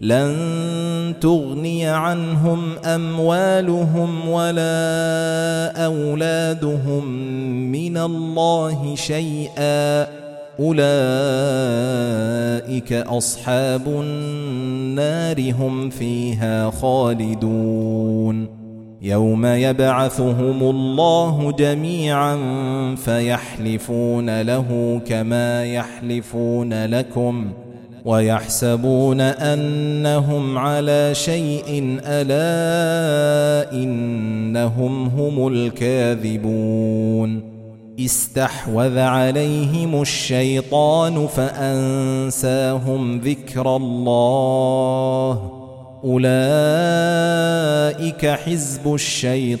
لن تغني عنهم أموالهم ولا أولادهم من الله شيئا. أولئك أصحاب النار هم فيها خالدون. يوم يبعثهم الله جميعا فيحلفون له كما يحلفون لكم. ويحسبون أنهم على شيء ألا إنهم هم الكاذبون. استحوذ عليهم الشيطان فأنساهم ذكر الله. أولئك حزب الشيطان.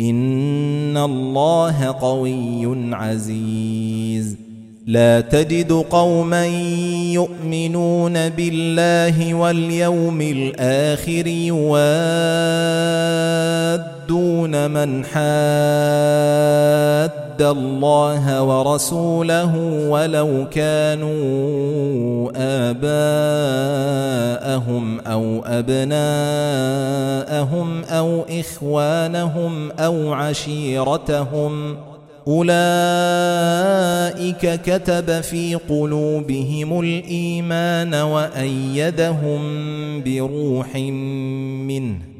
ان الله قوي عزيز. لا تجد قوما يؤمنون بالله واليوم الآخر يوادون من حاد الله ورسوله ولو كانوا آباءهم أو أبناءهم أو إخوانهم أو عشيرتهم أولئك كتب في قلوبهم الإيمان وأيدهم بروح منه